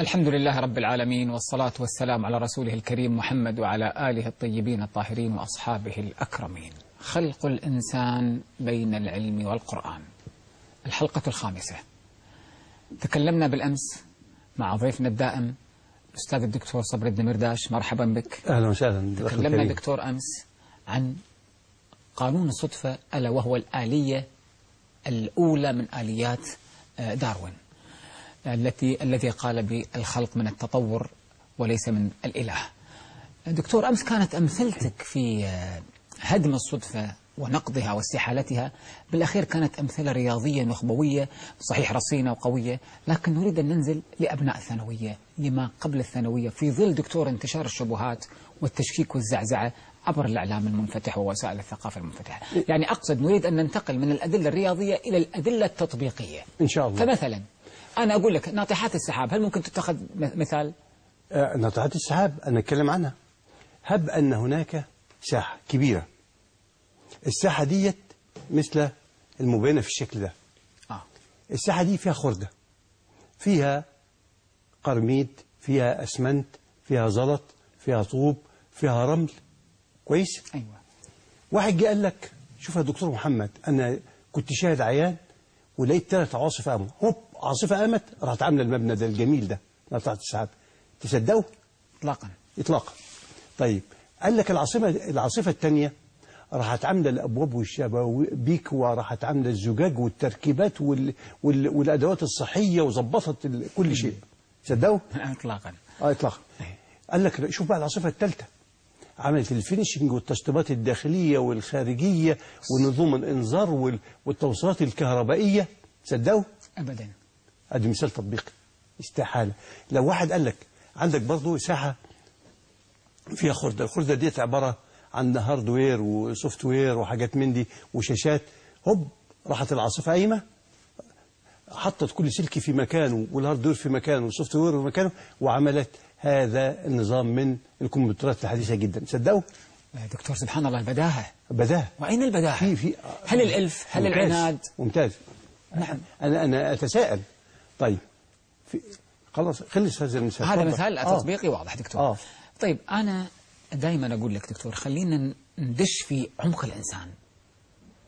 الحمد لله رب العالمين والصلاة والسلام على رسوله الكريم محمد وعلى آله الطيبين الطاهرين وأصحابه الأكرمين. خلق الإنسان بين العلم والقرآن. الحلقة الخامسة. تكلمنا بالأمس مع ضيفنا الدائم الأستاذ الدكتور صبر الدمرداش مرحبا بك. أهلا وسهلا تكلمنا دكتور أمس عن قانون الصدفة ألا وهو الآلية الأولى من آليات آه، داروين. التي الذي قال بالخلق من التطور وليس من الإله. دكتور أمس كانت أمثلتك في آه، هدم الصدفة ونقضها واستحالتها. بالأخير كانت أمثلة رياضية نخبوية صحيح رصينة وقوية لكن نريد أن ننزل لأبناء الثانوية لما قبل الثانوية في ظل دكتور انتشار الشبهات والتشكيك والزعزعة عبر الإعلام المنفتح ووسائل الثقافة المنفتحة. يعني أقصد نريد أن ننتقل من الأدلة الرياضية إلى الأدلة التطبيقية. إن شاء الله. فمثلا أنا أقول لك ناطحات السحاب هل ممكن تتخذ مثال؟ آه، ناطحات السحاب أنا اتكلم عنها. هب أن هناك ساحة كبيرة. الساحة ديت مثل المبينة في الشكل ده. آه. الساحة دي فيها خردة. فيها قرميد فيها أسمنت فيها زلط فيها طوب فيها رمل. كويس؟ أيوة. واحد جه قال لك شوف يا دكتور محمد أنا كنت شاهد عيان ولقيت ثلاث عواصف قاموا هوب! عاصفة قامت راحت عاملة المبنى ده الجميل ده ناطحه السحاب تصدقوا؟ إطلاقا. اطلاقا. طيب قال لك العاصفة العاصفة الثانية راحت عاملة الأبواب والشبابيك وراحت عاملة الزجاج والتركيبات وال... وال... والأدوات الصحية وظبطت ال... كل شيء. تصدقوا؟ إطلاقا. آه اطلاقا. قال لك شوف بقى العاصفة الثالثه عملت ال finishing والتشطيبات الداخلية والخارجية ونظام الإنذار وال... والتوصيلات الكهربائية. تصدقوا؟ أبدا. ادي مثال تطبيقي استحالة. لو واحد قال لك عندك برضه ساحة فيها خردة الخردة ديت عبارة عن hardware و software وحاجات من دي وشاشات هوب راحت العاصفة قايمة حطت كل سلك في مكانه وال hardware في مكانه وال software في مكانه وعملت هذا النظام من الكمبيوترات الحديثة جدا. صدقوا؟ دكتور سبحان الله البداهة. بداهة. وأين البداهة؟ في في هل الألف؟ هل ممتاز. العناد؟ ممتاز. نعم. أنا أنا أتساءل. طيب في خلاص خلص هذا المثال هذا. مثال آه. تطبيقي واضح دكتور آه. طيب أنا دائما أقول لك دكتور خلينا ندش في عمق الإنسان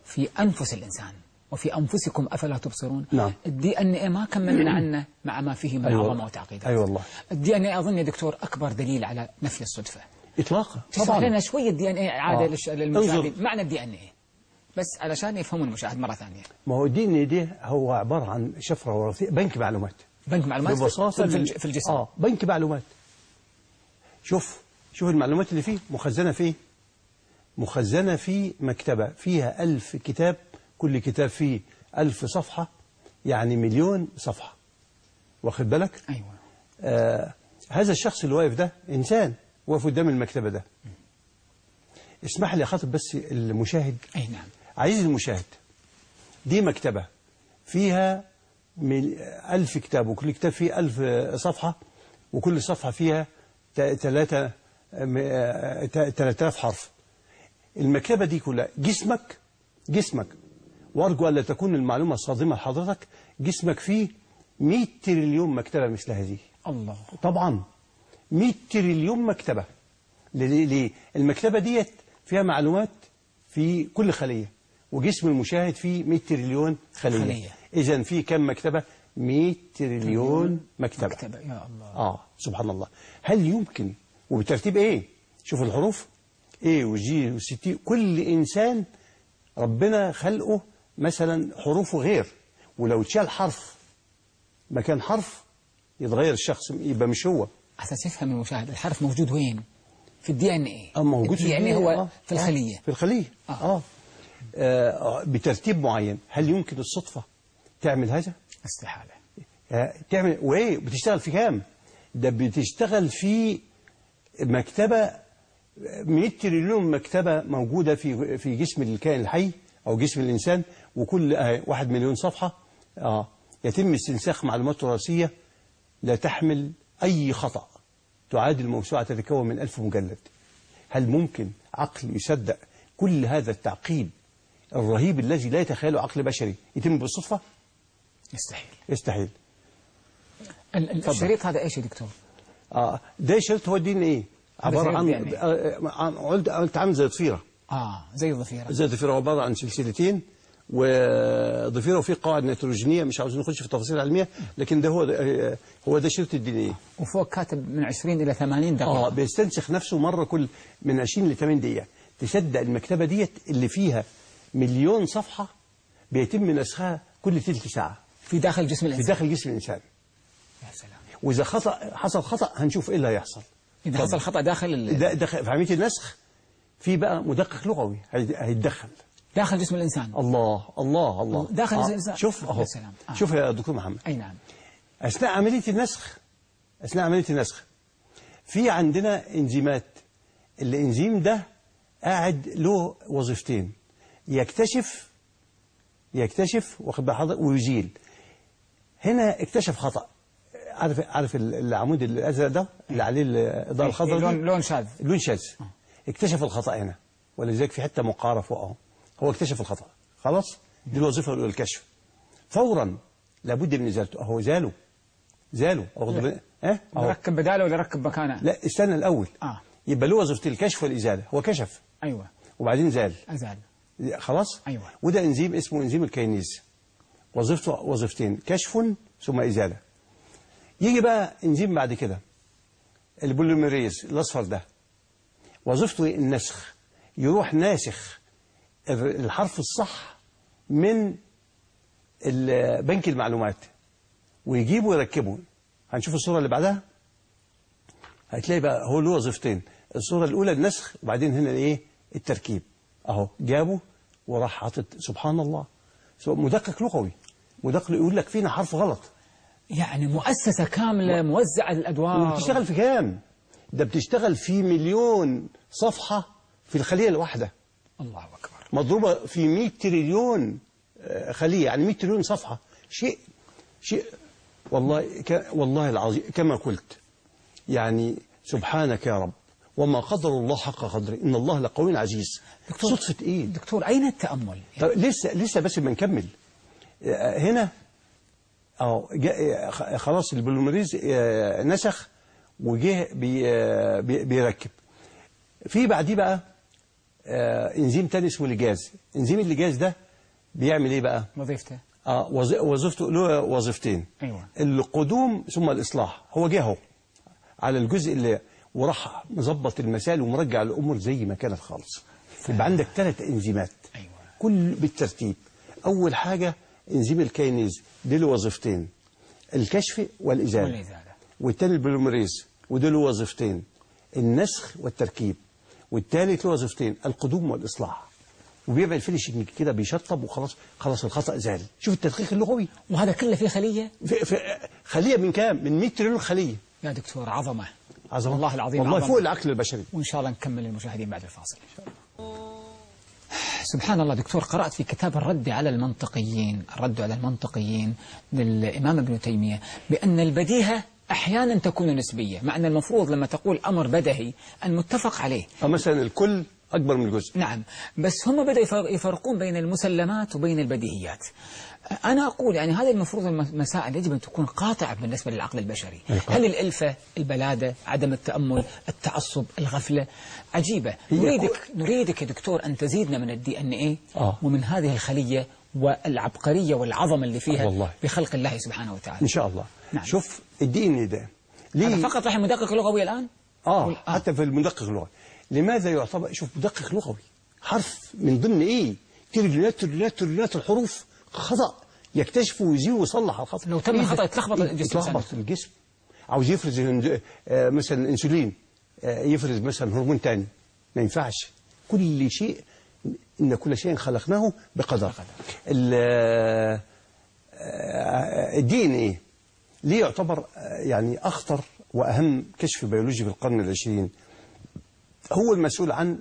في أنفس الإنسان وفي أنفسكم أفلا تبصرون نعم. ال DNA ما كملنا عنه مع ما فيه من أيوة. عظمة وتعقيدات أي والله. ال DNA أظن يا دكتور أكبر دليل على نفي الصدفة اطلاقا تشرح لنا شوية ال DNA عادة آه. للمشاهدين. معنى ال DNA بس علشان يفهموا المشاهد مرة ثانية. ما هو ال DNA هو عبارة عن شفرة وراثية بنك معلومات. بنك معلومات في- ببساطة في, في, في الجسم. آه بنك معلومات. شوف شوف المعلومات اللي فيه مخزنة فيه. مخزنة في مكتبة فيها ألف كتاب كل كتاب فيه ألف صفحة يعني مليون صفحة. واخد بالك؟ أيوة. آه هذا الشخص اللي واقف ده إنسان واقف قدام المكتبة ده. اسمح لي أخاطب بس المشاهد. أي نعم. عزيزي المشاهد دي مكتبة فيها مل- ألف كتاب وكل كتاب فيه ألف صفحة وكل صفحة فيها ثلاثة ثلاثة آلاف حرف المكتبة دي كلها جسمك جسمك وأرجو ألا تكون المعلومة صادمة لحضرتك جسمك فيه 100 تريليون مكتبة مثل هذه الله طبعا 100 تريليون مكتبة ليه؟ ليه؟ المكتبة ديت فيها معلومات في كل خلية وجسم المشاهد فيه 100 تريليون خلية, خلية. إذا في كم مكتبة 100 تريليون مكتبة, مكتبة يا الله آه سبحان الله هل يمكن وبترتيب إيه شوف الحروف A وجي وستي كل إنسان ربنا خلقه مثلا حروفه غير ولو اتشال حرف مكان حرف يتغير الشخص يبقى مش هو أساس يفهم المشاهد الحرف موجود وين في الدي ان اي آه موجود في يعني الدنيا. هو آه. في الخلية آه. في الخلية آه. آه. آه. بترتيب معين هل يمكن الصدفة تعمل هذا؟ استحالة آه. تعمل وإيه بتشتغل في كام؟ ده بتشتغل في مكتبة 100 تريليون مكتبة موجودة في في جسم الكائن الحي أو جسم الإنسان وكل آه واحد مليون صفحة آه يتم استنساخ معلومات وراثية لا تحمل أي خطأ تعادل موسوعة تتكون من ألف مجلد هل ممكن عقل يصدق كل هذا التعقيد الرهيب الذي لا يتخيله عقل بشري. يتم بالصدفة؟ يستحيل. يستحيل. الشريط هذا إيش يا دكتور؟ آه ده شريط هو ال DNA؟ عبارة شريط عن. آه، قلت قلت عامل زي ضفيره آه زي الضفيره زي الضفيره هو عبارة عن سلسلتين وضفيره وفيه قواعد نيتروجينية مش عاوزين نخش في التفاصيل العلميه لكن ده هو آه، هو ده شريط ال DNA. وفوق كاتب من 20 إلى 80 دقيقة. آه بيستنسخ نفسه مرة كل من 20 ل 80 دقيقة. تصدق المكتبة ديت اللي فيها مليون صفحة بيتم نسخها كل ثلث ساعة. في داخل جسم في الإنسان. داخل جسم الإنسان. يا سلام. وإذا خطا حصل خطأ هنشوف إيه اللي هيحصل. إذا حصل خطأ داخل ال- ده دخل في عملية النسخ في بقى مدقق لغوي هيتدخل. داخل جسم الإنسان. الله الله الله. داخل آه الإنسان. شوف سلام. آه. شوف يا دكتور محمد. أي نعم. أثناء عملية النسخ أثناء عملية النسخ في عندنا إنزيمات. الإنزيم ده قاعد له وظيفتين. يكتشف يكتشف واخد بال حضرتك ويزيل هنا اكتشف خطأ. عارف عارف ال- العمود الأزرق ده؟ اللي عليه الاضاءه إيه، الخضراء لون؟ لون شاذ. لون شاذ. اكتشف الخطأ هنا. ولذلك في حتة مقاره فوق أهو. هو اكتشف الخطأ. خلاص؟ دي الوظيفة الاولى الكشف فورا لابد من إزالته. أهو زاله. زاله. واخد. بالك ها أهو. نركب بداله ولا نركب مكانه؟ لا استنى الأول. آه. يبقى له وظيفتين الكشف والإزالة. هو كشف. أيوه. وبعدين زال. أزال. خلاص؟ أيوة. وده إنزيم اسمه إنزيم ال nuclease. وظيفته وظيفتين كشف ثم إزالة. يجي بقى إنزيم بعد كده ال polymerase الأصفر ده. وظيفته؟ النسخ يروح ناسخ ال- الحرف الصح من بنك المعلومات ويجيبه ويركبه. هنشوف الصورة اللي بعدها؟ هتلاقي بقى هو له وظيفتين. الصورة الأولى النسخ وبعدين هنا إيه التركيب. أهو جابه وراح حاطط سبحان الله. مدقق لغوي. مدقق يقول لك فينا حرف غلط. يعني مؤسسة كاملة موزعة الأدوار. بتشتغل في كام؟ ده بتشتغل في مليون صفحة في الخلية الواحدة. الله أكبر. مضروبة في 100 تريليون آه، خلية يعني 100 تريليون صفحة. شيء شيء والله ك والله العظيم كما قلت يعني سبحانك يا رب. وما قدر الله حق قدره إن الله لقوي عزيز دكتور. صدفة إيه؟ دكتور أين التأمل؟ طب لسه لسه بس بنكمل آه، هنا جا- آه، خلاص ال polymerase آه، نسخ وجه بي بي- بيركب في بعديه بقى إنزيم تاني اسمه الجاز إنزيم الجاز ده بيعمل إيه بقى وظيفته آه وظ- وظيفته له وظيفتين أيوة. القدوم ثم الإصلاح هو جه أهو على الجزء اللي وراح مظبط المسائل ومرجع الأمور زي ما كانت خالص. يبقى عندك ثلاث إنزيمات. أيوة. كل بالترتيب. أول حاجة إنزيم ال nuclease دي له وظيفتين الكشف والإزالة. والإزالة. والتاني ال polymerase وده له وظيفتين النسخ والتركيب. والثالث له وظيفتين القدوم والإصلاح. وبيعمل finishing كده بيشطب وخلاص خلاص الخطأ زال. شوف التدقيق اللغوي. وهذا كله في خلية؟ في في خلية من كام؟ من 100 تريليون خلية. يا دكتور عظمة. عظمه والله العظيم والله عظمة. فوق العقل البشري. وإن شاء الله نكمل للمشاهدين بعد الفاصل. سبحان الله دكتور قرأت في كتاب الرد على المنطقيين الرد على المنطقيين للإمام ابن تيمية بأن البديهة أحيانا تكون نسبية مع أن المفروض لما تقول أمر بدهي أن متفق عليه. فمثلا الكل أكبر من الجزء. نعم بس هم بدأوا يفرق- يفرقون بين المسلمات وبين البديهيات. أنا أقول يعني هذه المفروض المسائل يجب أن تكون قاطعة بالنسبة للعقل البشري. أي قاطعة. هل الألفة البلادة عدم التأمل التعصب الغفلة؟ عجيبة. نريدك نريدك يا دكتور أن تزيدنا من الدي ان آه. ومن هذه الخلية والعبقرية والعظمة اللي فيها والله. بخلق الله سبحانه وتعالى. إن شاء الله. نعم. شوف الدي ان ده. ليه؟ هذا فقط راح مدقق لغوي الآن؟ قل- آه. حتى في المدقق اللغوي. لماذا يعتبر؟ شوف مدقق لغوي حرف من ضمن تريليونات تريليونات تريليونات الحروف. خطأ. يكتشف ويزيل ويصلح الخطأ. لو تم إيه؟ الخطأ يتلخبط إيه؟ الجسم يتلخبط الجسم. عاوز يفرز آه، مثلا إنسولين. آه، يفرز مثلا هرمون تاني. ما ينفعش. كل شيء إن كل شيء خلقناه بقدر. آه، ال DNA. ليه يعتبر يعني أخطر وأهم كشف بيولوجي في القرن العشرين؟ هو المسؤول عن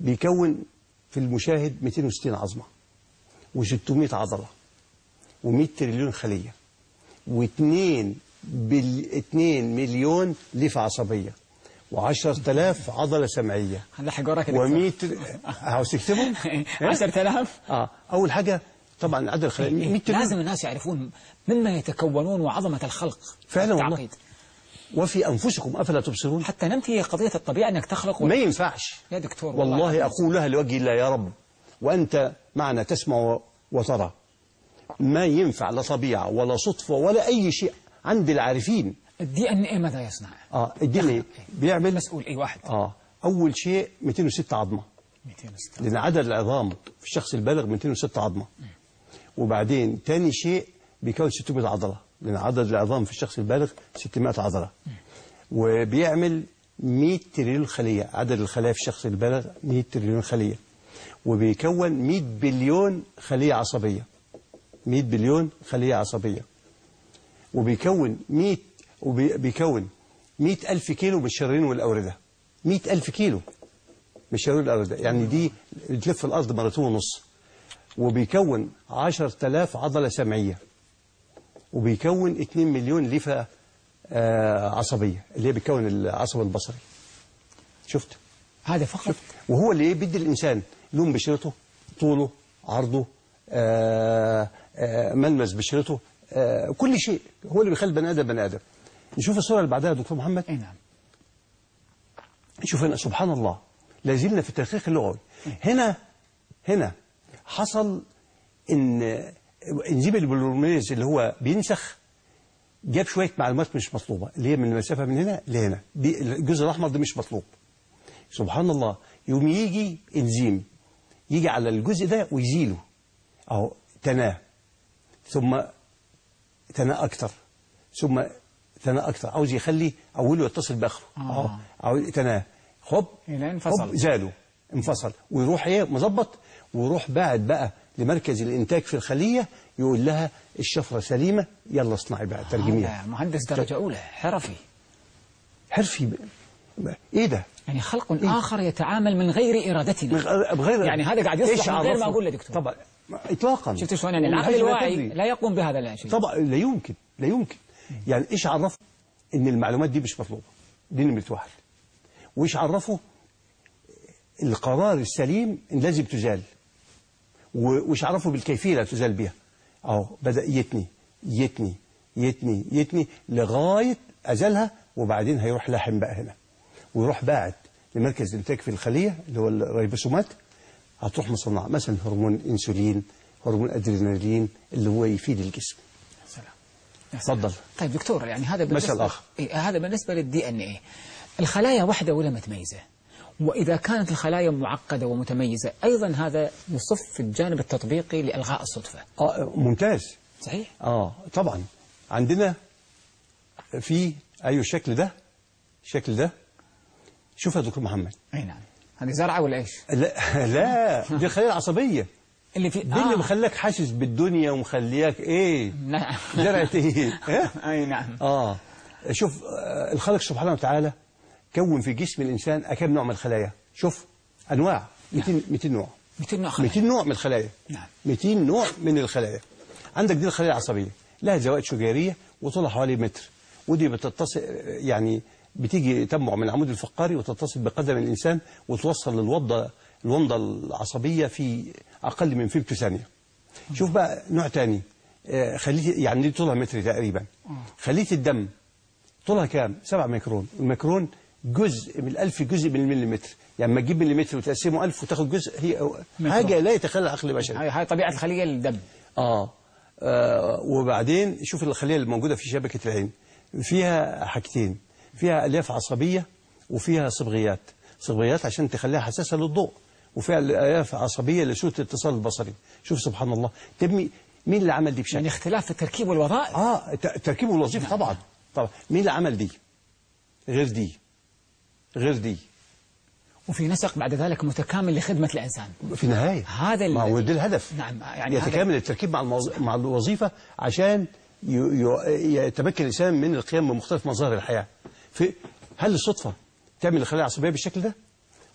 بيكون في المشاهد 260 عظمة. و600 عضلة و100 تريليون خلية و2 بال 2 مليون ليفة عصبية و10000 عضلة سمعية هنلحق وراك يا دكتور. و100 عاوز تكتبهم؟ 10000 آه أول حاجة طبعا عدد الخلايا 100 إيه تريليون لازم الناس يعرفون مما يتكونون وعظمة الخلق فعلا والله. التعقيد. وفي أنفسكم أفلا تبصرون حتى ننفي قضية الطبيعة أنك تخلق ما ينفعش يا دكتور والله أقولها لوجه الله يا رب وأنت معنا تسمع وترى. ما ينفع لا طبيعة ولا صدفة ولا أي شيء عند العارفين ال DNA ماذا يصنع؟ آه ال DNA بيعمل مسؤول أي واحد. آه أول شيء 206 عظمة. 206 لأن عدد العظام في الشخص البالغ 206 عظمة. وبعدين تاني شيء بيكون 600 عضلة. لأن عدد العظام في الشخص البالغ 600 عضلة. وبيعمل 100 تريليون خلية. عدد الخلايا في الشخص البالغ 100 تريليون خلية. وبيكون 100 بليون خلية عصبية. 100 بليون خلية عصبية. وبيكون 100 وبيكون 100 ألف كيلو من الشرايين والأوردة. 100 ألف كيلو من الشرايين والأوردة. يعني دي تلف الأرض مرتين ونص. وبيكون 10000 عضلة سمعية. وبيكون 2 مليون ليفة آه، عصبية. اللي هي بيكون العصب البصري. شفت؟ هذا فقط؟ وهو اللي بيدي الإنسان. لون بشرته طوله عرضه آه، آه، ملمس بشرته آه، كل شيء. هو اللي بيخلي البني آدم بني آدم. نشوف الصورة اللي بعدها يا دكتور محمد. أي نعم. شوف هنا سبحان الله لازلنا في التدقيق اللغوي. هنا هنا حصل إن انزيم البوليميريز اللي هو بينسخ جاب شوية معلومات مش مطلوبة اللي هي من المسافة من هنا لهنا. دي الجزء الأحمر ده مش مطلوب. سبحان الله يوم يجي انزيم يجي على الجزء ده ويزيله. أهو تناه. ثم تناه أكتر ثم تناه أكتر عاوز يخلي أوله يتصل بآخره. أهو آه. عاوز تناه. خب إلى انفصل. خب زاله. انفصل. ويروح إيه؟ مظبط. ويروح باعت بقى لمركز الإنتاج في الخلية يقول لها الشفرة سليمة يلا اصنعي بقى ترجميها. هذا مهندس درجة أولى حرفي. حرفي. إيه ده؟ يعني خلق آخر يتعامل من غير إرادتنا. بغير يعني هذا قاعد إيش يصلح من غير ما؟ أقول دكتور. طبعا اطلاقا. شفت شلون؟ يعني العقل لا الواعي. لا يقوم بهذا الشيء طبعا لا يمكن لا يمكن. يعني إيش عرفه؟ إن المعلومات دي مش مطلوبة. دي نمرة واحد. وإيش عرفه؟ القرار السليم إن لازم تزال. و- وإيش عرفه بالكيفية اللي تزال بها أهو بدأ يتني يتني يتني يتني لغاية ازالها وبعدين هيروح لاحم بقى هنا. ويروح باعت. لمركز إنتاج في الخلية اللي هو الريبوسومات. هتروح مصنعه مثلا هرمون إنسولين هرمون أدرينالين اللي هو يفيد الجسم. سلام. يا سلام. تفضل. طيب دكتور يعني هذا بالنسبة مثل آخر. إيه هذا بالنسبة للدي ان إيه الخلايا واحدة ولا متميزة؟ وإذا كانت الخلايا معقدة ومتميزة أيضا هذا يصف في الجانب التطبيقي لإلغاء الصدفة. آه ممتاز. صحيح؟ آه طبعا. عندنا في أيوه الشكل ده. الشكل ده شوف يا دكتور محمد. أي نعم. هذه زرعة ولا إيش؟ لا لا دي الخلايا العصبيه اللي في دي اللي مخليك حاسس بالدنيا ومخلياك إيه؟ نعم. زرعة إيه؟ إيه؟ أي نعم. آه. شوف آه، الخالق سبحانه وتعالى كون في جسم الإنسان أكم نوع من الخلايا؟ شوف أنواع. 200 200 نوع. 200 نوع خلايا. 200 نوع من الخلايا. نعم. 200 نوع من الخلايا. عندك دي الخلايا العصبية. لها زوائد شجيريه وطولها حوالي متر. ودي بتتصل يعني بتيجي تنبع من العمود الفقري وتتصل بقدم الإنسان وتوصل للوضه الومضة العصبية في أقل من فيمتو ثانية. شوف بقى نوع تاني. آه، خليه يعني دي طولها متر تقريبا. خلية الدم طولها كام؟ 7 ميكرون. الميكرون جزء من الألف جزء من المليمتر. يعني لما تجيب مليمتر وتقسمه ألف وتاخد جزء هي حاجة لا يتخيل عقل بشري هاي طبيعة الخلية الدم آه. آه وبعدين شوف الخلية الموجودة في شبكة العين. فيها حاجتين. فيها ألياف عصبية وفيها صبغيات. صبغيات عشان تخليها حساسة للضوء. وفيها ألياف عصبية لسوء الاتصال البصري. شوف سبحان الله. طب مي- مين اللي عمل دي بشكل؟ يعني اختلاف في التركيب والوظائف آه ت- تركيب الوظيفة طبعا. طبعا. مين اللي عمل دي؟ غير دي. غير دي. وفي نسق بعد ذلك متكامل لخدمة الإنسان. في النهاية. هذا ما هو ده الهدف. نعم يعني هذا- يتكامل التركيب مع الموز... مع الوظيفة عشان ي... ي... يتمكن الإنسان من القيام بمختلف مظاهر الحياة. في هل الصدفة تعمل الخلايا العصبية بالشكل ده؟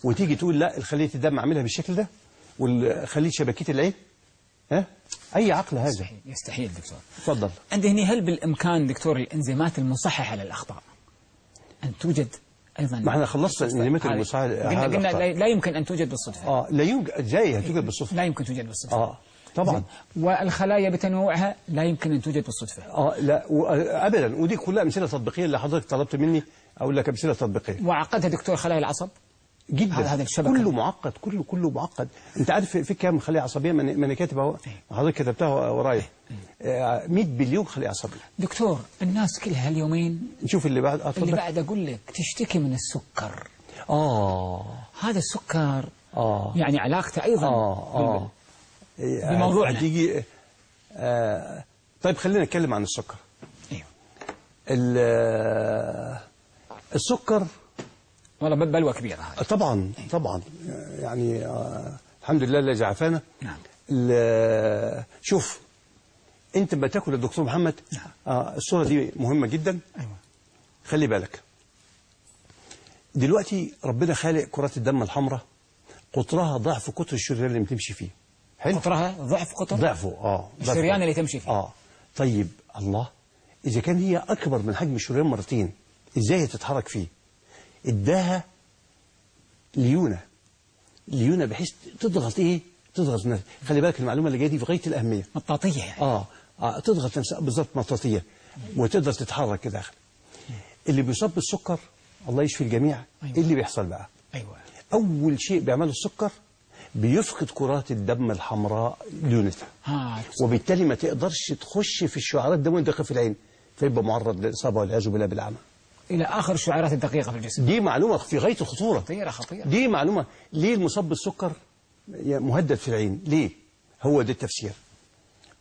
وتيجي تقول لا الخلية الدم أعملها بالشكل ده؟ والخلية شبكية العين؟ ها؟ أي عقل هذا؟ يستحيل يستحيل دكتور. اتفضل عندي هنا هل بالإمكان دكتور الإنزيمات المصححة للأخطاء؟ أن توجد أيضا ما إحنا خلصنا الإنزيمات هذه- المصححة قلنا. قلنا لا- يمكن أن توجد بالصدفة. آه لا يوجد إزاي هتوجد بالصدفة. لا يمكن توجد بالصدفة. آه. طبعا. والخلايا بتنوعها لا يمكن أن توجد بالصدفة. آه لا و- ابدا. ودي كلها امثله تطبيقية اللي حضرتك طلبت مني أقول لك امثله تطبيقية. وعقدها دكتور خلايا العصب؟ جدا. هذا- الشبكة. كله معقد كله كله معقد. أنت عارف في- كام خليه عصبية؟ ما أنا كاتب اهو حضرتك كتبتها ورايا آه، 100 بليون خليه عصبيه دكتور الناس كلها اليومين نشوف اللي بعد آه، اللي بعد أقول لك تشتكي من السكر. آه. هذا السكر آه. يعني علاقته أيضا آه آه. إيه، بموضوعنا. هتيجي آه طيب خلينا نتكلم عن السكر أيوه. ال- آه، السكر والله بلوى كبيرة هذه طبعا طبعا يعني آه الحمد لله الذي عافانا نعم. ال- شوف أنت لما تأكل يا دكتور محمد نعم. آه الصورة دي مهمة جدا أيوة. خلي بالك دلوقتي ربنا خالق كرات الدم الحمراء قطرها ضعف قطر الشريان اللي بتمشي فيه حلو. قطرها ضعف قطر ضعفه آه. الشريان اللي تمشي فيه. آه. طيب الله إذا كان هي أكبر من حجم الشريان مرتين إزاي هي تتحرك فيه؟ إداها ليونة. ليونة بحيث تضغط إيه؟ تضغط نفسها خلي بالك المعلومة اللي جاية دي في غاية الأهمية. مطاطية يعني. آه, آه تضغط نفسها بالظبط مطاطية. وتقدر تتحرك كده داخل اللي بيصاب بالسكر الله يشفي الجميع. أيوة. إيه اللي بيحصل بقى؟ أيوة. أول شيء بيعمله السكر بيفقد كرات الدم الحمراء ليونتها ها وبالتالي ما تقدرش تخش في الشعارات الدموية الدقيقة في العين. فيبقى معرض للاصابه والعياذ بالله بالعمى. إلى آخر الشعيرات الدقيقة في الجسم. دي معلومة في غاية الخطورة. خطيرة خطيرة. دي معلومة. ليه المصاب بالسكر مهدد في العين؟ ليه؟ هو ده التفسير.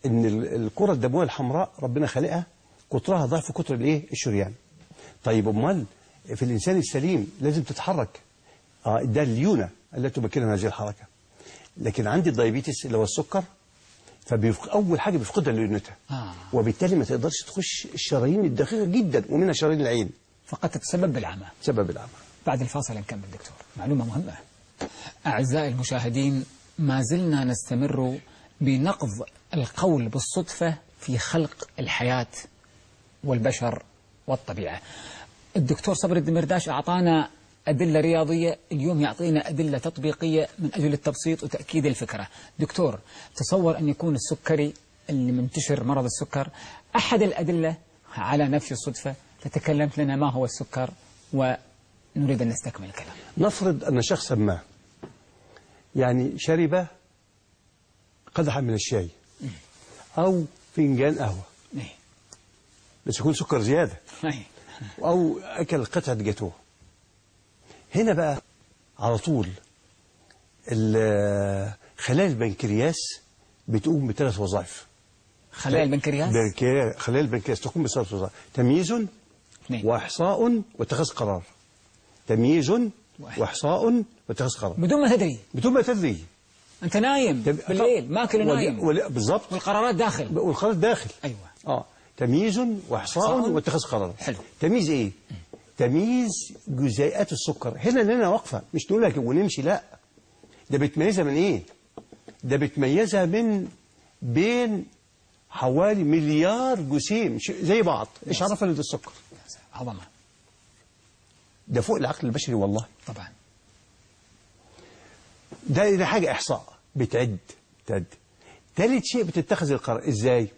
إن ال- الكرة الدموية الحمراء ربنا خالقها قطرها ضعف قطر الإيه؟ الشريان. طيب أمال في الإنسان السليم لازم تتحرك. آه ده الليونة التي تمكنها هذه الحركة. لكن عندي الدايابيتس اللي هو السكر فبيفق... أول حاجة بيفقدها ليونتها آه. وبالتالي ما تقدرش تخش الشرايين الدقيقة جدا ومنها شرايين العين. فقد تتسبب بالعمى. سبب العمى بعد الفاصل نكمل دكتور. معلومة مهمة. أعزائي المشاهدين ما زلنا نستمر بنقض القول بالصدفة في خلق الحياة والبشر والطبيعة. الدكتور صبري الدمرداش أعطانا أدلة رياضية اليوم يعطينا أدلة تطبيقية من أجل التبسيط وتأكيد الفكرة. دكتور تصور أن يكون السكري اللي منتشر مرض السكر أحد الأدلة على نفي الصدفة؟ تتكلمت لنا ما هو السكر ونريد أن نستكمل الكلام. نفرض أن شخصا ما يعني شرب قدحا من الشاي أو فنجان قهوة. إيه. بس يكون سكر زيادة. إيه. أو أكل قطعة جاتوه. هنا بقى على طول ال- خلايا البنكرياس بتقوم بثلاث وظائف. خلايا البنكرياس بنكرياس؟ خلايا البنكرياس تقوم بثلاث وظائف. تمييز. وإحصاء واتخاذ قرار. تمييز واحد. وإحصاء واتخاذ قرار. بدون ما تدري. بدون ما تدري. أنت نايم طب- بالليل ماكل ونايم ول- بالظبط والقرارات داخل. والقرار داخل. أيوة. آه. تمييز وإحصاء. واتخاذ قرار. حلو. تمييز إيه؟ تمييز جزيئات السكر. هنا لنا واقفه مش نقول لك ونمشي لا. ده بتميزها من إيه؟ ده بتميزها من بين حوالي مليار جسيم زي بعض. إيش عرفها ده السكر؟ عظمة. ده فوق العقل البشري والله. طبعا. ده ده حاجة إحصاء. بتعد تعد ثالث شيء بتتخذ القرار. إزاي؟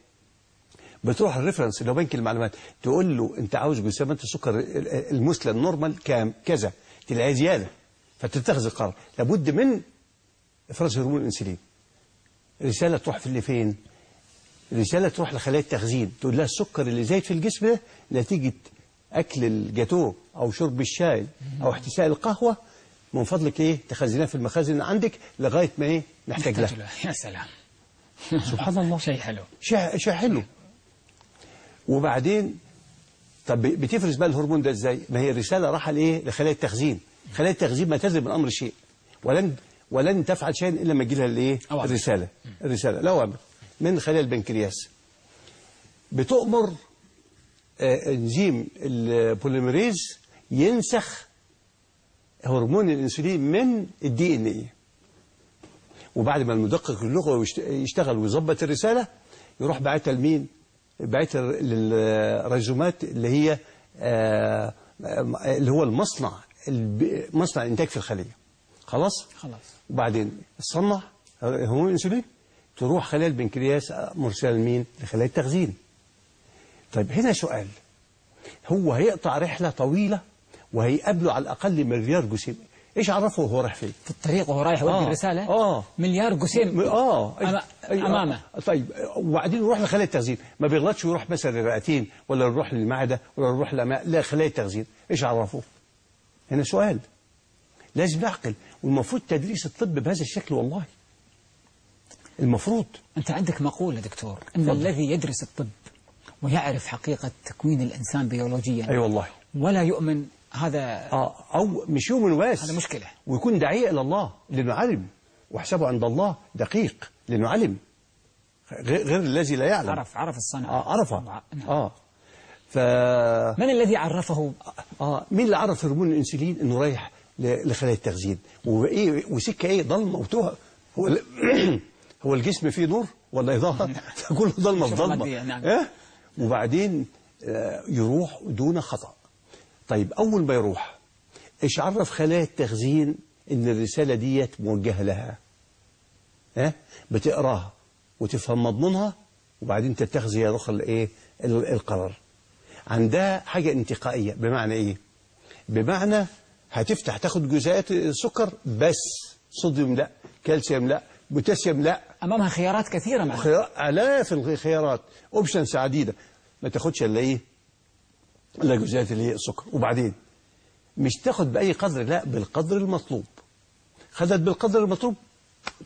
بتروح ال reference اللي هو بنك المعلومات تقول له أنت عاوز جسيمات السكر ال- ال- المثلى ال normal كام؟ كذا. تلاقيها زيادة. فتتخذ القرار. لابد من إفراز هرمون الإنسولين. رسالة تروح في اللي فين؟ رسالة تروح لخلايا التخزين. تقول لها السكر اللي زايد في الجسم ده نتيجة أكل الجاتوه أو شرب الشاي أو احتساء القهوة من فضلك إيه؟ تخزنها في المخازن عندك لغاية ما إيه؟ نحتاج لها. له يا سلام. سبحان الله شيء حلو. شيء شيء حلو. وبعدين طب بتفرز بقى الهرمون ده إزاي؟ ما هي الرسالة راحة لإيه؟ لخلايا التخزين. خلايا التخزين ما تدري من أمر شيء ولن ولن تفعل شيئا إلا لما يجي لها الايه؟ أوامر. الرسالة الرسالة الاوامر من خلايا البنكرياس. بتؤمر آه، إنزيم ال polymerase ينسخ هرمون الإنسولين من ال DNA وبعد ما المدقق اللغوي يشت- يشتغل ويظبط الرسالة يروح باعتها لمين؟ باعتها للريبوسومات اللي هي آه، اللي هو المصنع مصنع الإنتاج في الخلية. خلاص؟ خلاص. وبعدين تصنع هرمون الانسولين تروح خلايا البنكرياس مرسله لمين لخلايا التخزين. طيب هنا سؤال. هو هيقطع رحلة طويلة وهيقابله على الأقل مليار جسيم. إيش عرفه وهو رايح فين؟ في الطريق وهو رايح يودي آه. الرسالة؟ آه. مليار جسيم آه. أما- أي- أمامه آه. طيب وبعدين يروح لخلايا التخزين. ما بيغلطش ويروح مثلا للرئتين ولا يروح للمعدة ولا يروح لما لا خلايا التخزين. إيش عرفه؟ هنا سؤال. لازم نعقل. والمفروض تدريس الطب بهذا الشكل والله. المفروض. أنت عندك مقولة دكتور أن تفضل. الذي يدرس الطب ويعرف حقيقة تكوين الإنسان بيولوجيا أي والله. ولا يؤمن هذا آه أو مش يوم واس هذا مشكلة. ويكون داعية إلى الله لأنه علم وحسابه عند الله دقيق لأنه علم غير الذي لا يعلم. عرف عرف الصنعة. آه عرفه وع- نعم. آه. ف من الذي عرفه؟ آه مين اللي عرف هرمون الإنسولين إنه رايح لخلايا التخزين وايه وسكة إيه؟ ضلمه وتوه. هو ال- هو الجسم فيه نور ولا إضاءة؟ كله ضلمه في مادية، نعم. إيه؟ وبعدين آه، يروح دون خطأ. طيب أول ما يروح إيش عرف خلايا التخزين إن الرسالة ديت موجهة لها؟ ها؟ بتقراها وتفهم مضمونها وبعدين تتخذ هي الاخرى الإيه؟ ال- القرار. عندها حاجة انتقائية. بمعنى إيه؟ بمعنى هتفتح تاخد جزيئات السكر بس صوديوم لا كالسيوم لا بوتاسيوم لا. أمامها خيارات كثيرة معنا خيار آلاف الخيارات. options عديدة. ما تاخدش إلا إيه؟ الا جزيئات اللي هي السكر وبعدين مش تاخد بأي قدر لا بالقدر المطلوب. خدت بالقدر المطلوب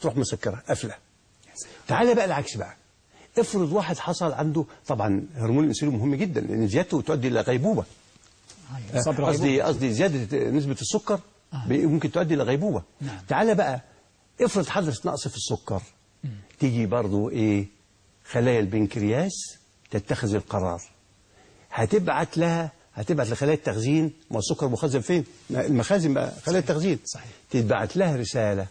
تروح مسكرة قافلة. تعالى بقى العكس بقى. افرض واحد حصل عنده طبعا هرمون الإنسولين مهم جدا لأن زيادته تؤدي إلى غيبوبة. أيوة، صبر قصدي غيبوبة. قصدي زيادة نسبة السكر بي- ممكن تؤدي إلى غيبوبة. نعم. تعالى بقى افرض حدث نقص في السكر. تيجي برضو إيه خلايا البنكرياس تتخذ القرار. هتبعت لها هتبعت لخلايا التخزين. ما السكر مخزن فين؟ المخازن بقى خلايا التخزين. صحيح. تتبعت لها رسالة.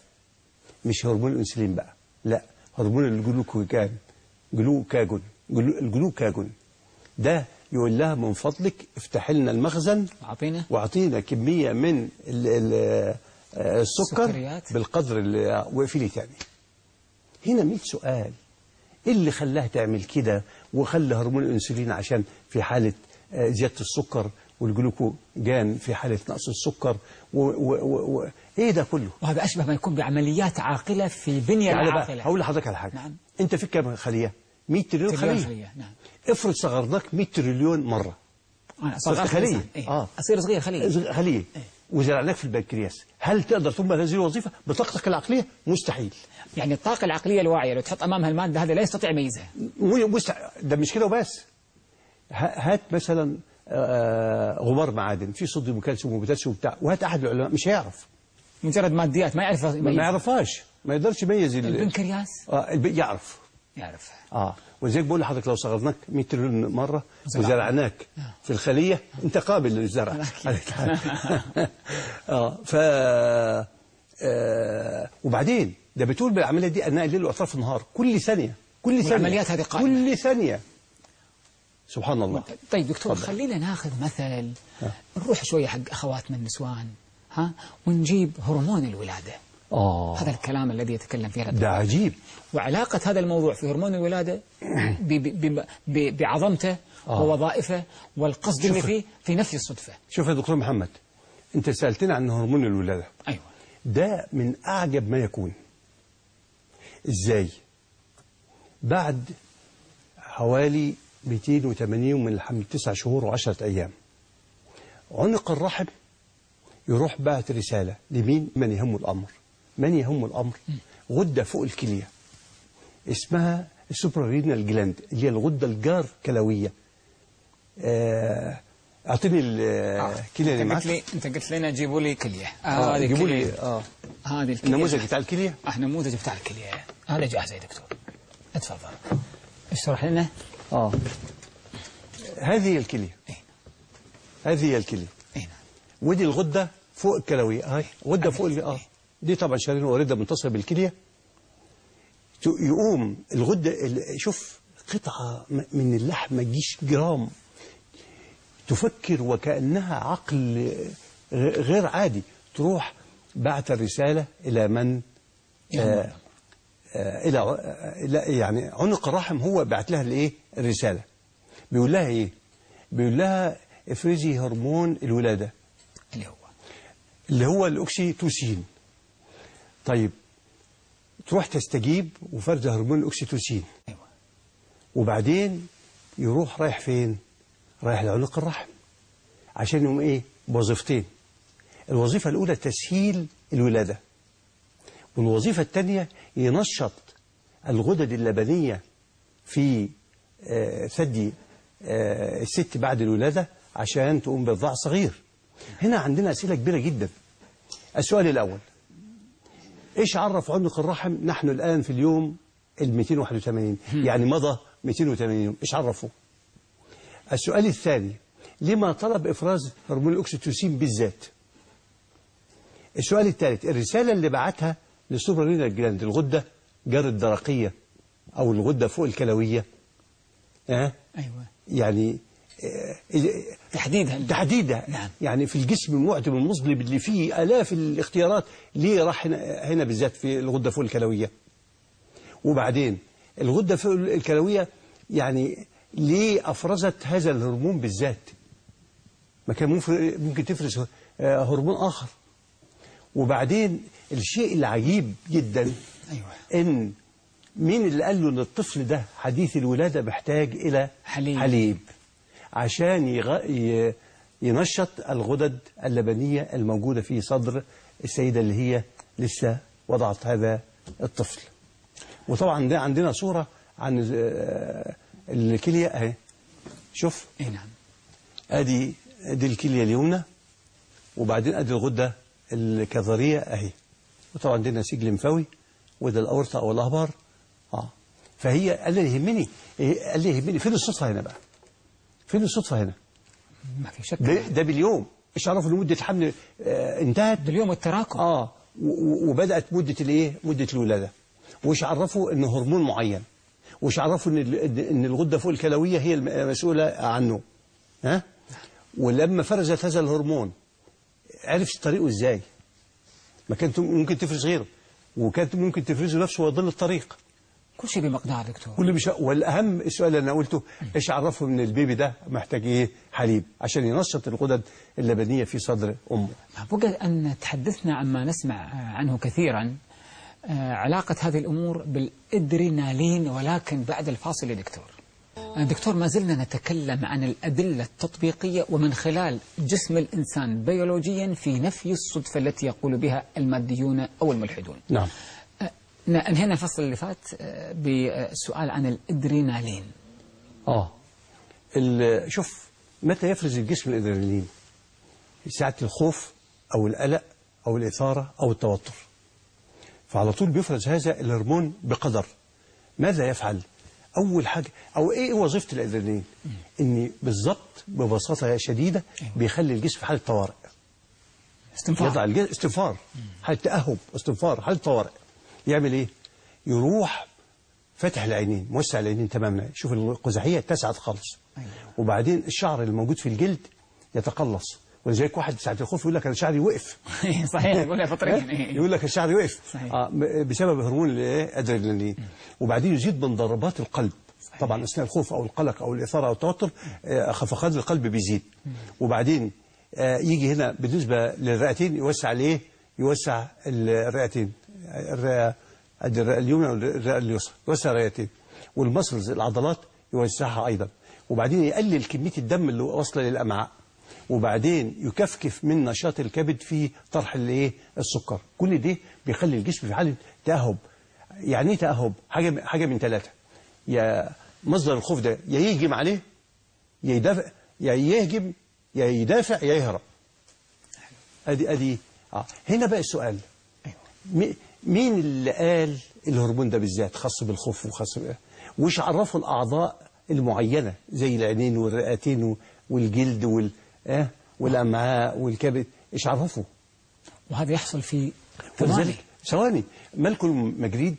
مش هرمون الانسولين بقى. لا هرمون الجلوكوجان جلوكاجون. جلو الجلوكاجون. ده يقول لها من فضلك افتح لنا المخزن أعطينا. وأعطينا كمية من ال ال آه، السكر السكريات. بالقدر اللي وقفي لي تاني. هنا 100 سؤال. إيه اللي خلاها تعمل كده وخلى هرمون الانسولين عشان في حالة آه، زيادة السكر والجلوكوجان في حالة نقص السكر و و و و إيه ده كله؟ وهذا أشبه ما يكون بعمليات عاقلة في بنية بقى العاقلة. هقول لحضرتك على حاجة. نعم. أنت فيك كام خلية. 100 تريليون خلية. خلية نعم. افرض صغرناك 100 تريليون صرت صغرت خلية. إيه. آه. أصير صغير خلية. خلية. وزرعناك في البنكرياس. هل تقدر تنبه هذه الوظيفة؟ بطاقتك العقلية؟ مستحيل. يعني الطاقة العقلية الواعية لو تحط أمامها المادة هذا لا يستطيع يميزها مستحيل ده مش كده وبس. هات مثلا آه، غبار معادن في صوديوم وكالسيوم وبوتاسيوم وبتاع وهات أحد العلماء مش هيعرف. مجرد ماديات ما يعرف ما يعرفهاش ما يقدرش يميز ال- البنكرياس؟ آه الب- يعرف. يعرف. آه. ولذلك بقول لحضرتك لو صغرناك 100 تريليون مرة وزرعنا. وزرعناك في الخلية أنت قابل للزرع. آه ف آه وبعدين ده بتقول بالعملية دي أنها الليل وأطراف النهار كل ثانية كل ثانية والعمليات هذه. كل ثانية. سبحان الله. طيب دكتور تفضل. خلينا ناخذ مثل نروح شوية حق أخواتنا النسوان ها؟ ونجيب هرمون الولادة. آه. هذا الكلام الذي يتكلم فيه ده عجيب. وعلاقة هذا الموضوع في هرمون الولادة ب- ب- ب- بعظمته آه. ووظائفه والقصد اللي فيه في نفي الصدفة. شوف يا دكتور محمد أنت سألتني عن هرمون الولادة. أيوة. ده من أعجب ما يكون. إزاي؟ بعد حوالي 280 من الحمل تسع شهور وعشرة أيام. عنق الرحم يروح بعت رسالة لمين؟ من يهم الأمر. من يهم الأمر؟ غدة فوق الكلية اسمها ال suprarenal gland اللي هي الغدة الجار كلوية. آه، أعطيني الكلية اللي أنت معاك. قلت لي أنت قلت لنا جيبوا لي كلية. آه، هذه جيبوا الكلية. لي آه. هذه الكلية. النموذج بتاع الكلية؟ آه نموذج بتاع الكلية. هذا جاهز يا دكتور. اتفضل. اشرح لنا آه. هذه هي الكلية. إيه. هذه هي الكلية. نعم ودي الغدة فوق الكلوية. هاي غدة فوق ال- آه. دي طبعا شرايين واردة متصلة بالكلية. يقوم الغدة ال- شوف قطعة من اللحم ما تجيش جرام. تفكر وكأنها عقل غير عادي. تروح بعت الرسالة إلى من؟ آه آه، إلى ع- آه، يعني عنق الرحم هو بعت لها الإيه؟ الرسالة. بيقول لها إيه؟ بيقول لها افرزي هرمون الولادة. اللي هو. اللي هو الأكسيتوسين. طيب تروح تستجيب وفرز هرمون الأكسيتوسين. أيوة. وبعدين يروح رايح فين؟ رايح لعنق الرحم. عشان يقوم إيه؟ بوظيفتين. الوظيفة الأولى تسهيل الولادة. والوظيفة الثانية ينشط الغدد اللبنية في ثدي آه، الست بعد الولادة عشان تقوم برضاع صغير. هنا عندنا أسئلة كبيرة جدا. السؤال الأول إيش عرف عنق الرحم نحن الآن في اليوم ال 281 يعني مضى 280 يوم. إيش عرفه؟ السؤال الثاني لما طلب إفراز هرمون الأكسيتوسين بالذات؟ السؤال الثالث الرسالة اللي بعتها لل suprarenal gland الغدة جار الدرقية أو الغدة فوق الكلوية؟ أه؟ أيوة. يعني آه، تحديدا. تحديدا. نعم. يعني في الجسم المعتم المظلم اللي فيه آلاف الاختيارات ليه راح هنا, هنا بالذات في الغدة فوق الكلوية؟ وبعدين الغدة فوق الكلوية يعني ليه أفرزت هذا الهرمون بالذات؟ ما كان ممكن تفرز آه، هرمون آخر. وبعدين الشيء العجيب جدا أيوة. إن مين اللي قال له إن الطفل ده حديث الولادة محتاج إلى حليب. حليب؟ عشان يغ... ي... ينشط الغدد اللبنية الموجودة في صدر السيدة اللي هي لسه وضعت هذا الطفل. وطبعا ده عندنا صورة عن آه، الكلية أهي. شوف. أي نعم. أدي أدي الكلية اليمنى وبعدين أدي الغدة الكظرية أهي. وطبعا دي نسيج لمفاوي وده الأورطة أو الأهبار. آه. فهي قال لي يهمني إيه، قال لي يهمني فين الصدفة هنا بقى؟ فين الصدفة هنا؟ ما في شك. ده, ده باليوم. إيش عرفوا ان مدة الحمل آه انتهت. باليوم التراكم آه. وبدأت مدة الإيه؟ مدة الولادة. وش عرفوا إن هرمون معين. وش عرفوا إن إن الغدة فوق الكلوية هي المسؤوله عنه. ها؟ ولما فرزت هذا الهرمون عرفت طريقه إزاي؟ ما كانت ممكن تفرز غيره. وكانت ممكن تفرزه نفسه ويضل الطريق. كل شيء بمقدار دكتور. واللي مش والأهم السؤال اللي أنا قلته إيش عرفه ان البيبي ده محتاج إيه؟ حليب عشان ينشط الغدد اللبنية في صدر أمه. بقى أن تحدثنا عما نسمع عنه كثيرا آه، علاقة هذه الأمور بالإدرينالين ولكن بعد الفاصل يا دكتور. آه، دكتور ما زلنا نتكلم عن الأدلة التطبيقية ومن خلال جسم الإنسان بيولوجيا في نفي الصدفة التي يقول بها الماديون أو الملحدون. نعم. انهينا الفصل اللي فات آه، بسؤال عن الإدرينالين. آه. شوف متى يفرز الجسم الإدرينالين؟ ساعة الخوف أو القلق أو الإثارة أو التوتر. فعلى طول بيفرز هذا الهرمون بقدر. ماذا يفعل؟ أول حاجة أو إيه وظيفة الإدرينالين؟ ان بالظبط ببساطة شديدة بيخلي الجسم في حالة طوارئ. استنفار. يضع الجسم استنفار. حالة تأهب استنفار حالة طوارئ. يعمل إيه؟ يروح فتح العينين موسع العينين تماما. شوف القزحية اتسعت خالص. أيوة. وبعدين الشعر اللي موجود في الجلد يتقلص. ولذلك واحد ساعة الخوف يقول لك أنا شعري وقف صحيح يقولها فطريا يقول لك الشعر وقف صحيح. آه بسبب هرمون الأدرينالين. وبعدين يزيد من ضربات القلب. طبعا أثناء الخوف أو القلق أو الإثارة أو التوتر آه، خفقان القلب بيزيد. وبعدين آه، يجي هنا بالنسبة للرئتين يوسع الايه يوسع الرئتين. الرئه اليمنى والرئة اليسرى يوسع الرئتين والمسلز العضلات يوسعها أيضا. وبعدين يقلل كمية الدم اللي واصلة للأمعاء. وبعدين يكفكف من نشاط الكبد في طرح الإيه؟ السكر. كل ده بيخلي الجسم في حالة تأهب. يعني إيه تأهب؟ حاجة حاجة من ثلاثة يا مصدر الخوف ده يا يهجم عليه يا يدافع يا يهجم يا يدافع يا يهرب. ادي ادي آه. هنا بقى السؤال. مي- مين اللي قال الهرمون ده بالذات خاص بالخوف وخاص ب- وش عرفوا الأعضاء المعينة زي العينين والرئتين والجلد وال آه والأمعاء والكبد إيش عرفوا؟ وهذا يحصل في ثواني. ولذلك ثواني مالكولم مجريد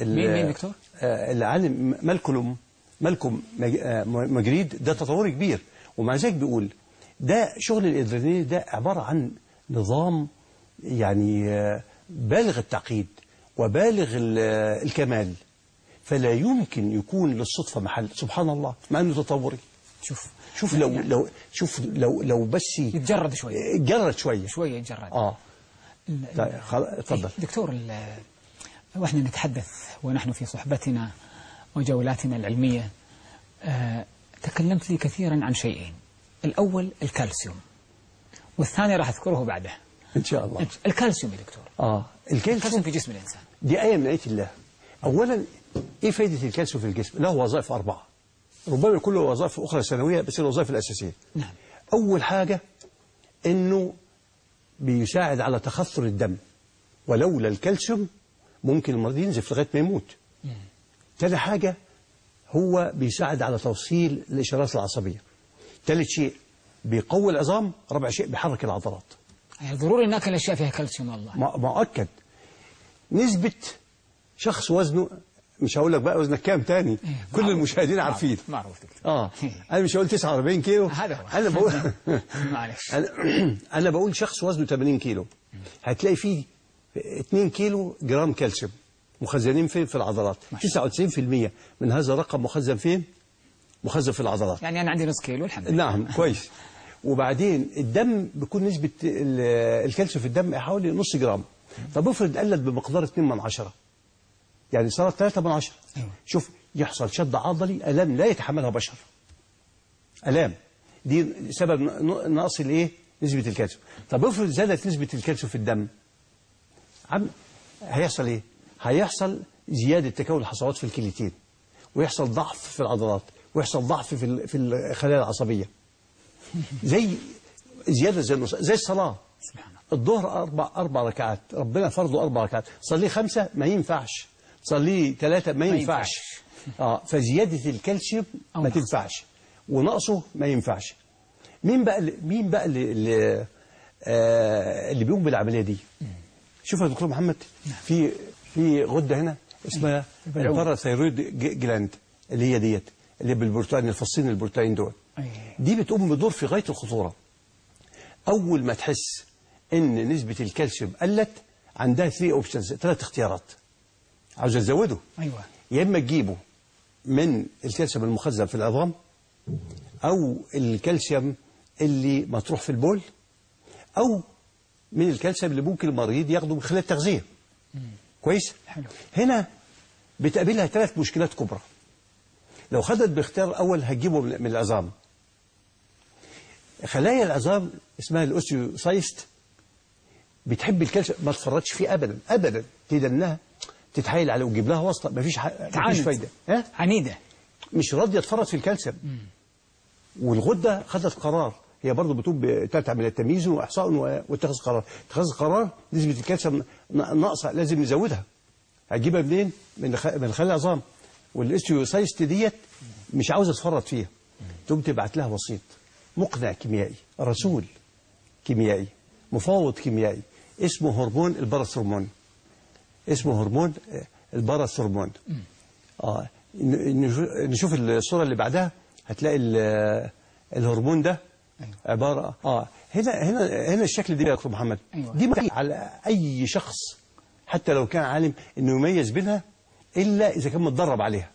مين- مين دكتور؟ آه، العالم مالكولم مالكم مج- آه، مجريد ده تطوري كبير. ومع ذلك بيقول ده شغل الإدرينالين ده عبارة عن نظام يعني آه، بالغ التعقيد وبالغ ال- الكمال. فلا يمكن يكون للصدفة محل. سبحان الله مع إنه تطوري. شوف شوف لو لو شوف لو لو بس يتجرد شوية. جرد شوية. شوية يتجرد. آه. ال- طيب اتفضل إيه، دكتور ال- وإحنا نتحدث ونحن في صحبتنا وجولاتنا العلمية. آه، تكلمت لي كثيرا عن شيئين. الأول الكالسيوم والثاني راح أذكره بعده. إن شاء الله. الكالسيوم يا دكتور. آه. الكالسيوم الكالسيوم في جسم الإنسان. دي آية من آيات الله. أولا إيه فائدة الكالسيوم في الجسم؟ له وظائف أربعة. ربما يكون له وظائف أخرى ثانوية بس الوظائف الأساسية. نعم. أول حاجة إنه بيساعد على تخثر الدم. ولولا الكالسيوم ممكن المريض ينزف لغاية ما يموت. تاني حاجة هو بيساعد على توصيل الإشارات العصبية. ثالث شيء بيقوي العظام. رابع شيء بيحرك العضلات. يعني ضروري ناكل أشياء فيها كالسيوم والله. مؤكد. نسبة شخص وزنه مش هقول لك بقى وزنك كام تاني؟ إيه، كل معروف. المشاهدين عارفين. معروف. دكتور آه أنا مش هقول 49 كيلو. هذا هو. أنا بقول معلش. أنا أنا بقول شخص وزنه 80 كيلو. هتلاقي فيه 2 كيلو جرام كالسيوم مخزنين فين في العضلات. 99% من هذا الرقم مخزن فين؟ مخزن في العضلات. يعني أنا عندي نص كيلو الحمد لله. نعم كويس. وبعدين الدم بيكون نسبة ال- الكالسيوم في الدم حوالي نص جرام. طب افرض قلت بمقدار 2 من عشرة. يعني صارت 3 من عشرة. أيوة. شوف يحصل شد عضلي ألم لا يتحملها بشر. ألام. دي سبب نقص الإيه؟ نسبة الكالسيوم. طب افرض زادت نسبة الكالسيوم في الدم. عم هيحصل إيه؟ هيحصل زيادة تكون الحصوات في الكليتين ويحصل ضعف في العضلات ويحصل ضعف في الخلايا العصبية. زي زيادة زي النص زي الصلاة. الظهر أربع أربع ركعات. ربنا فرضه أربع ركعات. صلي خمسة ما ينفعش. صلي ثلاثة ما ينفعش. آه فزيادة الكالسيوم ما. تنفعش. ونقصه ما ينفعش. مين بقى اللي مين بقى اللي اللي, آه اللي بيقوم بالعملية دي؟ شوف يا دكتور محمد في في غدة هنا اسمها. ال parathyroid gland اللي هي ديت اللي بالبروتين الفصين البروتين دول. دي بتقوم بدور في غاية الخطورة. أول ما تحس إن نسبة الكالسيوم قلت عندها three options ثلاث اختيارات. عاوز تزوده. أيوة. يا إما تجيبه من الكالسيوم المخزن في العظام أو الكالسيوم اللي مطروح في البول أو من الكالسيوم اللي ممكن المريض ياخده من خلال التغذية. كويس؟ حلو. هنا بتقابلها ثلاث مشكلات كبرى. لو خدت باختيار الأول هتجيبه من العظام. خلايا العظام اسمها ال osteocytes بتحب الكالسيوم ما تفرطش فيه ابدا ابدا. تدنها تتحايل عليه وتجيب لها واسطة مفيش ح... مفيش. فايدة. ها؟ عنيدة. مش راضية تفرط في الكالسيوم. والغدة خدت قرار. هي برضه بتقوم تعمل التمييز وإحصاء واتخاذ قرار. اتخاذ قرار نسبة الكالسيوم ناقصة لازم نزودها. هتجيبها منين؟ من خ... من خلال العظام. وال osteocytes ديت مش عاوزة تفرط فيها. تقوم تبعت لها وسيط. مقنع كيميائي رسول كيميائي مفاوض كيميائي. اسمه هرمون ال parathormone اسمه هرمون آه، ال parathormone آه ن- نشوف- الصورة اللي بعدها هتلاقي ال- الهرمون ده أيوة. عبارة آه هنا هنا هنا الشكل ده يا دكتور محمد. أيوة. دي ما على أي شخص حتى لو كان عالم إنه يميز بينها إلا إذا كان متدرب عليها.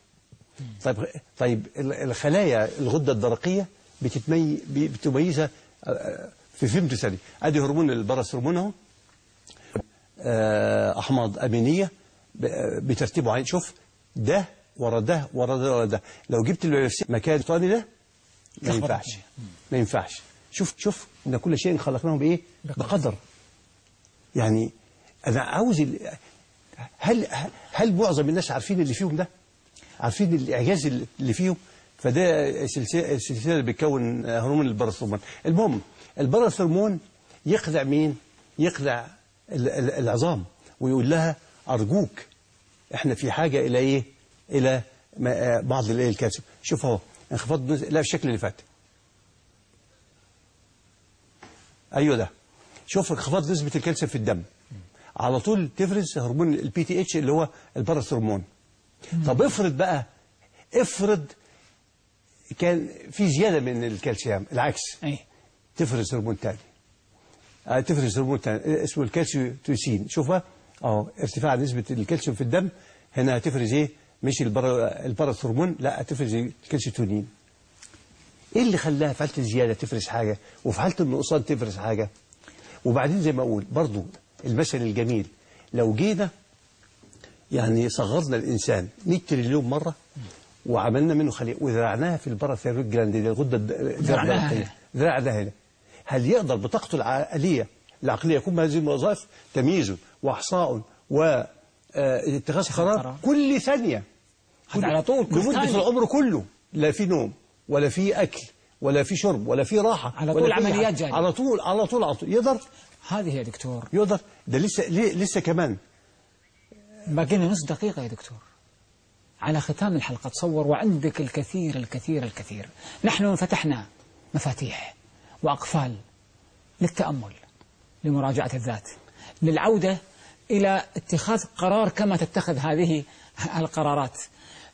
طيب طيب ال- الخلايا الغدة الدرقية بتتمي بتميزها آه، في فهمت ثاني أدي هرمون الباراثرمون اهو آه، أحماض أمينية ب- بترتيب معين. شوف ده ورا ده ورا ده ورا ده. لو جبت الويرسي مكان الثاني ده ما ينفعش. ما ينفعش. شوف شوف إن كل شيء خلقناه بإيه؟ بقدر. يعني أنا عاوز ال... هل هل معظم الناس عارفين اللي فيهم ده؟ عارفين الإعجاز اللي فيهم؟ فده السلسله اللي بتكون هرمون الباراثرمون المهم الباراثرمون يخدع مين؟ يخدع ال- ال- العظام ويقول لها أرجوك إحنا في حاجة إلى إيه؟ إلى آه، بعض الإيه؟ الكالسيوم. شوف أهو انخفاض لا الشكل اللي فات. أيوه ده. شوف انخفاض نسبة الكالسيوم في الدم. على طول تفرز هرمون ال PTH اللي هو الباراثرمون طب افرض بقى افرض كان في زيادة من الكالسيوم العكس. أي. تفرز هرمون تاني. آه، تفرز هرمون تاني. اسمه الكالسيتونين شوفها آه ارتفاع نسبة الكالسيوم في الدم. هنا هتفرز إيه؟ مش البر... الباراثرمون لا هتفرز الكالسيتونين إيه اللي خلاها في حالة الزيادة تفرز حاجة؟ وفي حالة النقصان تفرز حاجة؟ وبعدين زي ما أقول برضو المثل الجميل لو جينا يعني صغرنا الإنسان 100 تريليون مرة وعملنا منه خلية وزرعناها في ال parathyroid gland دي الغدة الد- زرعناها. هنا. هل يقدر بطاقته العقلية العقلية يكون بهذه الوظائف تمييز وإحصاء واتخاذ قرار قرار. كل ثانية هذا على طول كل لمدة ثانية. العمر كله لا في نوم ولا في أكل ولا في شرب ولا في راحة على طول عمليات. جارية. على طول على طول على طول يقدر هذه يا دكتور يقدر ده لسه لسه كمان باقي لنا نص دقيقة يا دكتور على ختام الحلقة. تصور وعندك الكثير الكثير الكثير. نحن فتحنا مفاتيح وأقفال للتأمل لمراجعة الذات للعودة إلى اتخاذ قرار كما تتخذ هذه القرارات.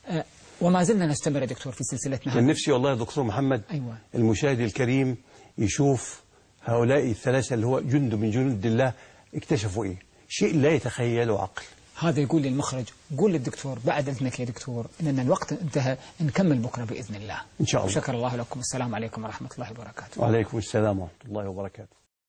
أه، وما زلنا نستمر يا دكتور في سلسلتنا كان نفسي والله يا دكتور محمد أيوة. المشاهد الكريم يشوف هؤلاء الثلاثة اللي هو جند من جنود الله اكتشفوا إيه. شيء لا يتخيله عقل. هذا يقول لي المخرج قول للدكتور بعد إذنك يا دكتور إن الوقت انتهى نكمل بكرة بإذن الله. إن شاء الله. شكر الله لكم. السلام عليكم ورحمة الله وبركاته. وعليكم السلام ورحمة الله وبركاته.